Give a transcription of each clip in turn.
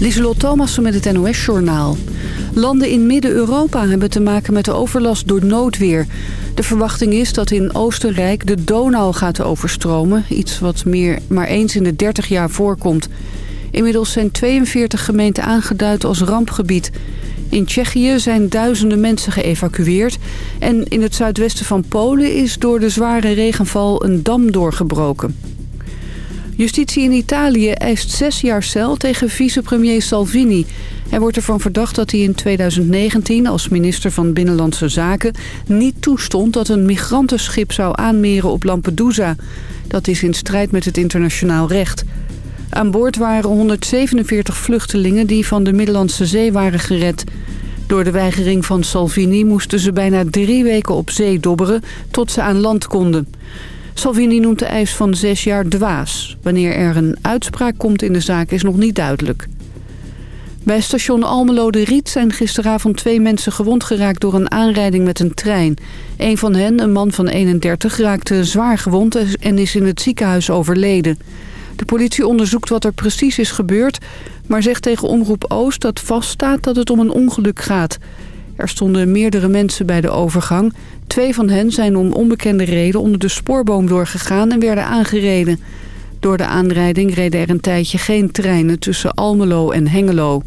Lieselot Thomassen met het NOS-journaal. Landen in Midden-Europa hebben te maken met de overlast door noodweer. De verwachting is dat in Oostenrijk de Donau gaat overstromen. Iets wat meer maar eens in de 30 jaar voorkomt. Inmiddels zijn 42 gemeenten aangeduid als rampgebied. In Tsjechië zijn duizenden mensen geëvacueerd. En in het zuidwesten van Polen is door de zware regenval een dam doorgebroken. Justitie in Italië eist zes jaar cel tegen vicepremier Salvini. Hij wordt ervan verdacht dat hij in 2019 als minister van Binnenlandse Zaken... niet toestond dat een migrantenschip zou aanmeren op Lampedusa. Dat is in strijd met het internationaal recht. Aan boord waren 147 vluchtelingen die van de Middellandse Zee waren gered. Door de weigering van Salvini moesten ze bijna drie weken op zee dobberen tot ze aan land konden. Salvini noemt de eis van zes jaar dwaas. Wanneer er een uitspraak komt in de zaak is nog niet duidelijk. Bij station Almelo de Riet zijn gisteravond twee mensen gewond geraakt door een aanrijding met een trein. Een van hen, een man van 31, raakte zwaar gewond en is in het ziekenhuis overleden. De politie onderzoekt wat er precies is gebeurd, maar zegt tegen Omroep Oost dat vaststaat dat het om een ongeluk gaat. Er stonden meerdere mensen bij de overgang. Twee van hen zijn om onbekende reden onder de spoorboom doorgegaan en werden aangereden. Door de aanrijding reden er een tijdje geen treinen tussen Almelo en Hengelo.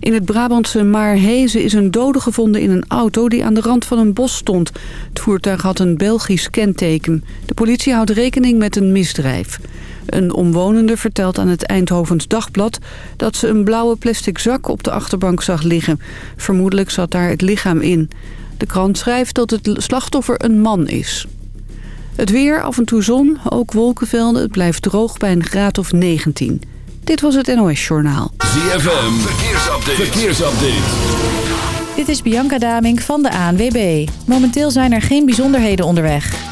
In het Brabantse Maarhezen is een dode gevonden in een auto die aan de rand van een bos stond. Het voertuig had een Belgisch kenteken. De politie houdt rekening met een misdrijf. Een omwonende vertelt aan het Eindhovens Dagblad dat ze een blauwe plastic zak op de achterbank zag liggen. Vermoedelijk zat daar het lichaam in. De krant schrijft dat het slachtoffer een man is. Het weer, af en toe zon, ook wolkenvelden. Het blijft droog bij een graad of 19. Dit was het NOS Journaal. ZFM, verkeersupdate. verkeersupdate. Dit is Bianca Damink van de ANWB. Momenteel zijn er geen bijzonderheden onderweg.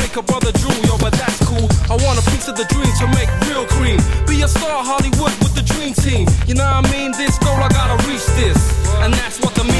make a brother drool, yo, but that's cool. I want a piece of the dream to make real cream. Be a star, Hollywood with the dream team. You know what I mean? This goal, I gotta reach this. And that's what the meaning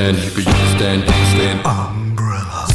stand, you could use stand, stand. Umbrella.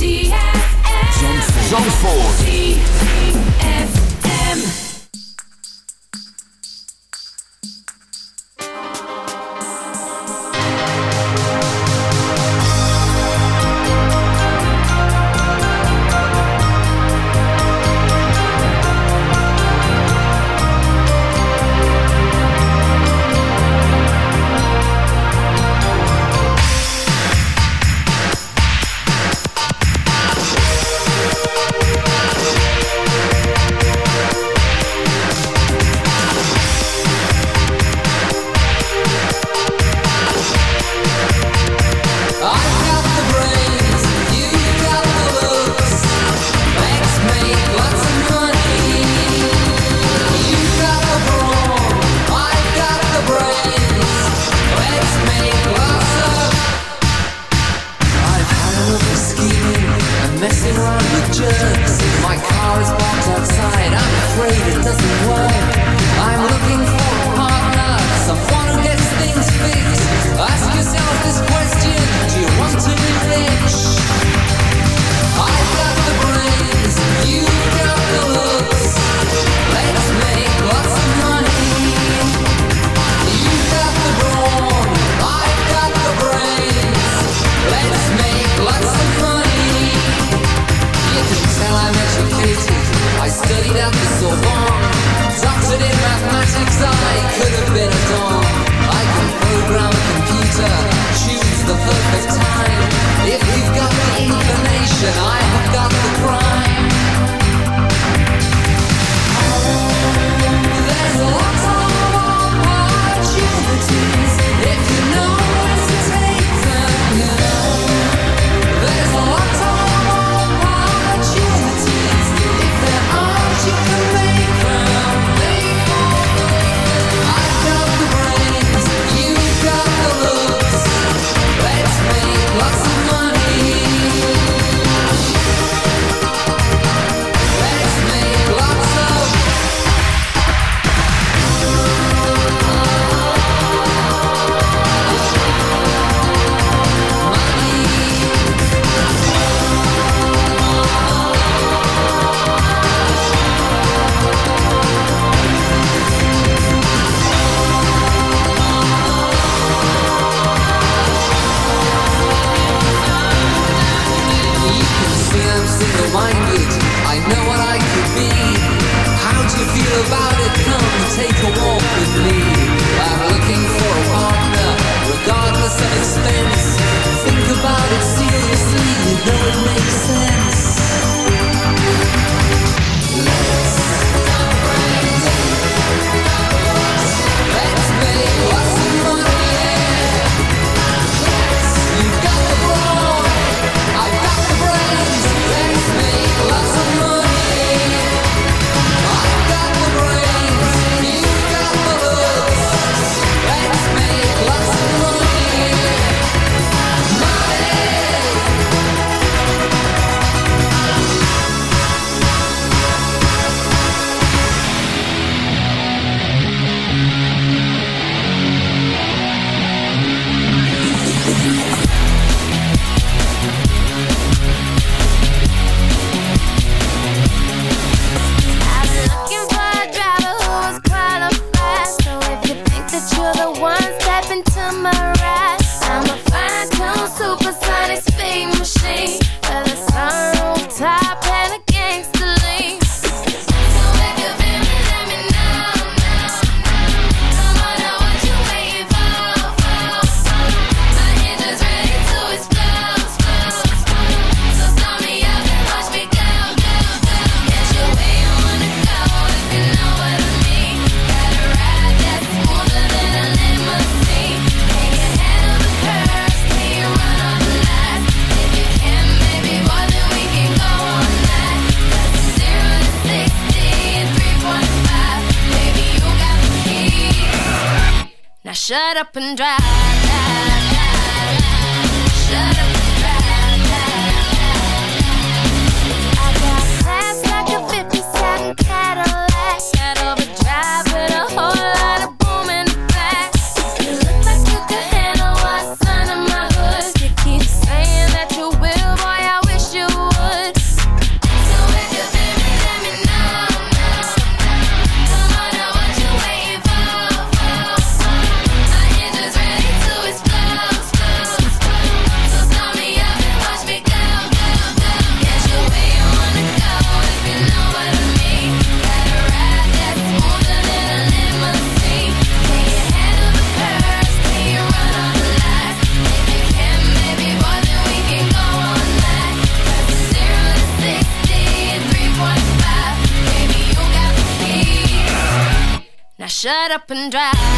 Shut up and drive. drive,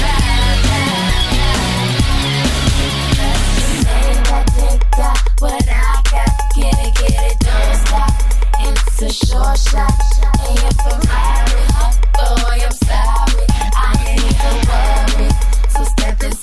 drive, and got what I got, get it, get it, don't stop. It's a shot. Boy, I'm sorry, I ain't a worry. So step inside.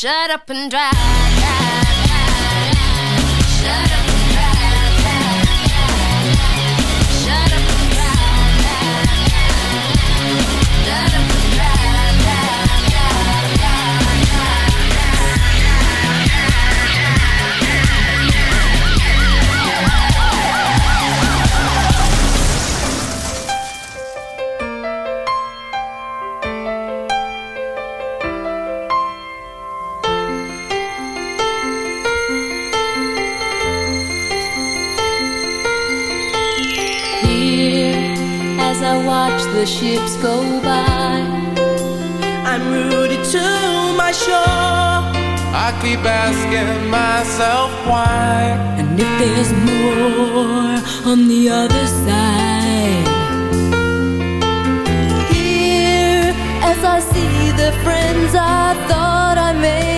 shut up and drive. Keep asking myself why. And if there's more on the other side, here as I see the friends I thought I made.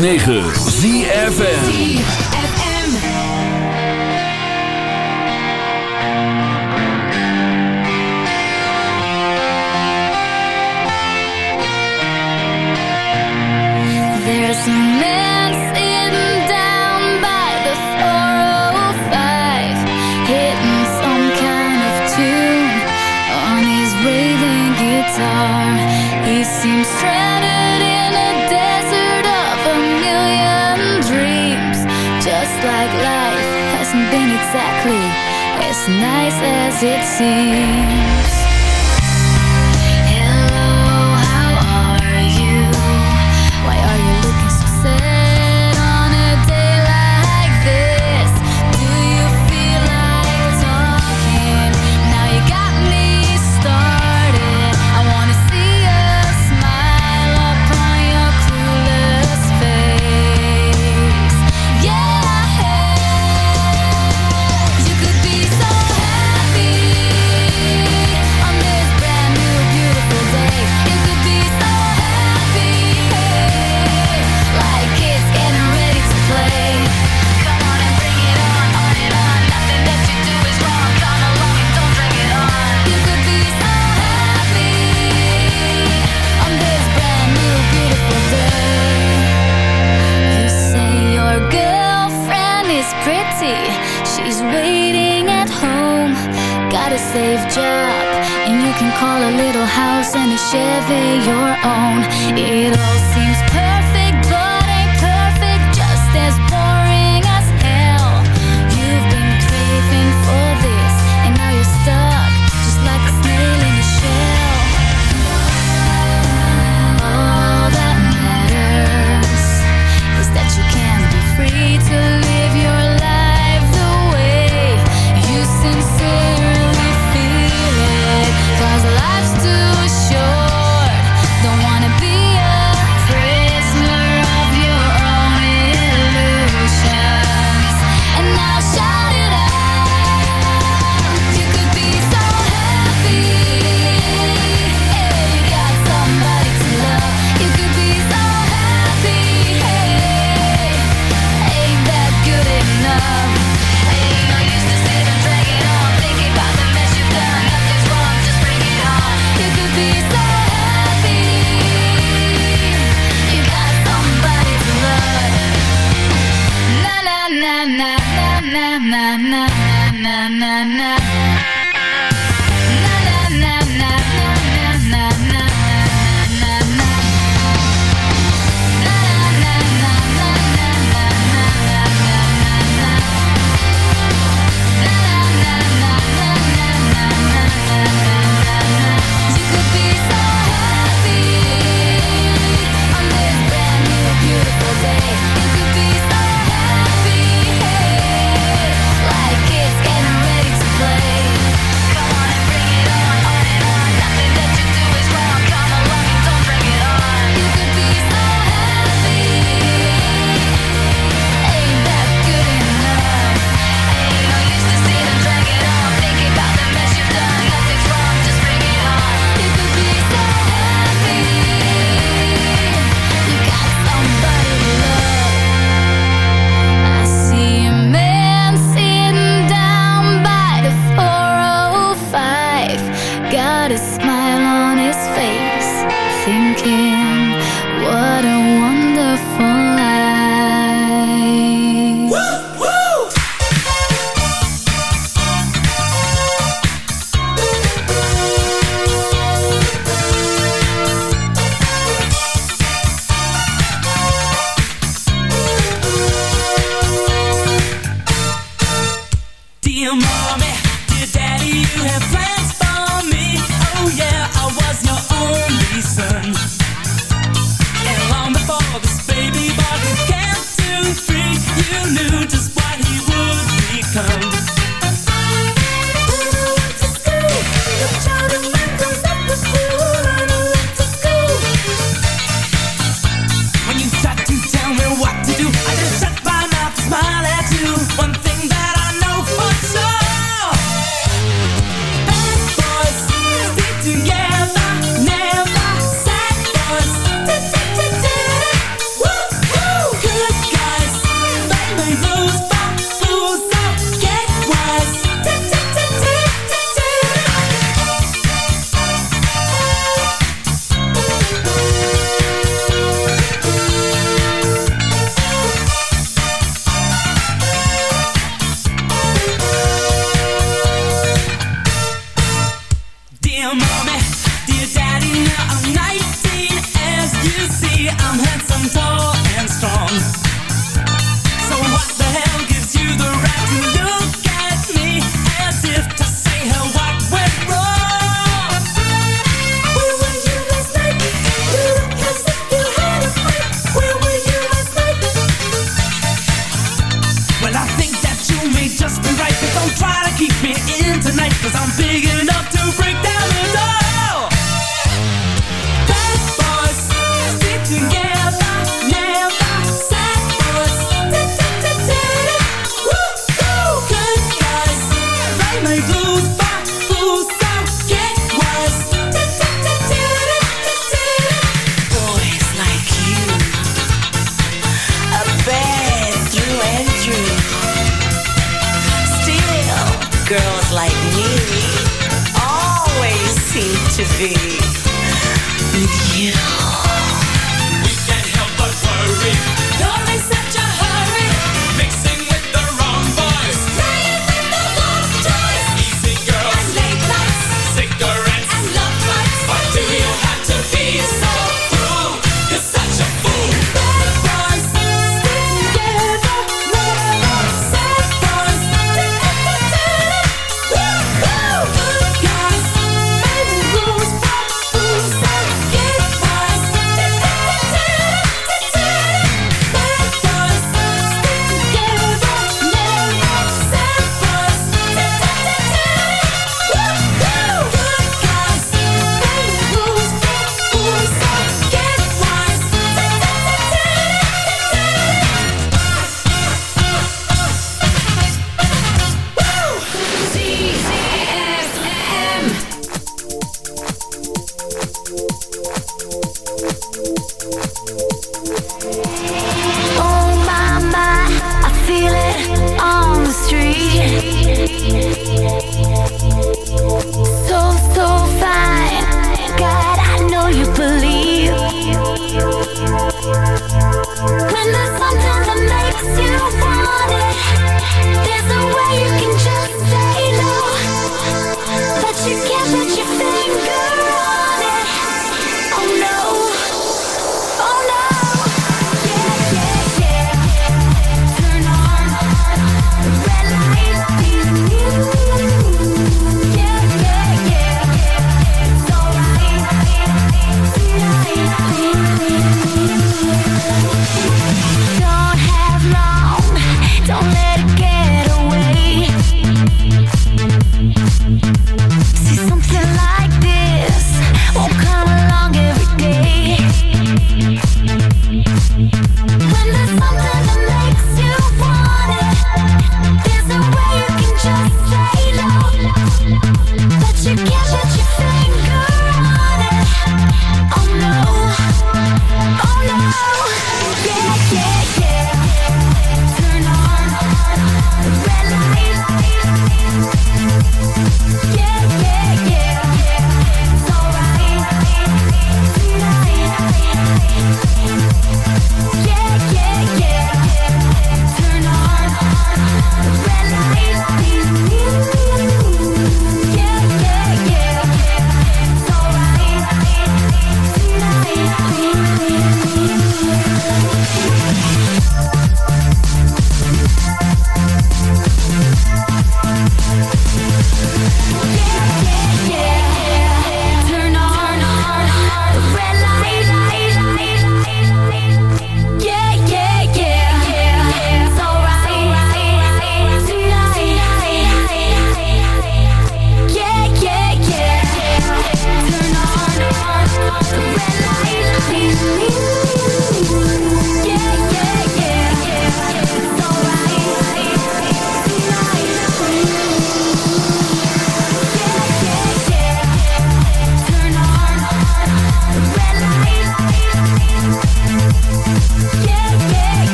106.9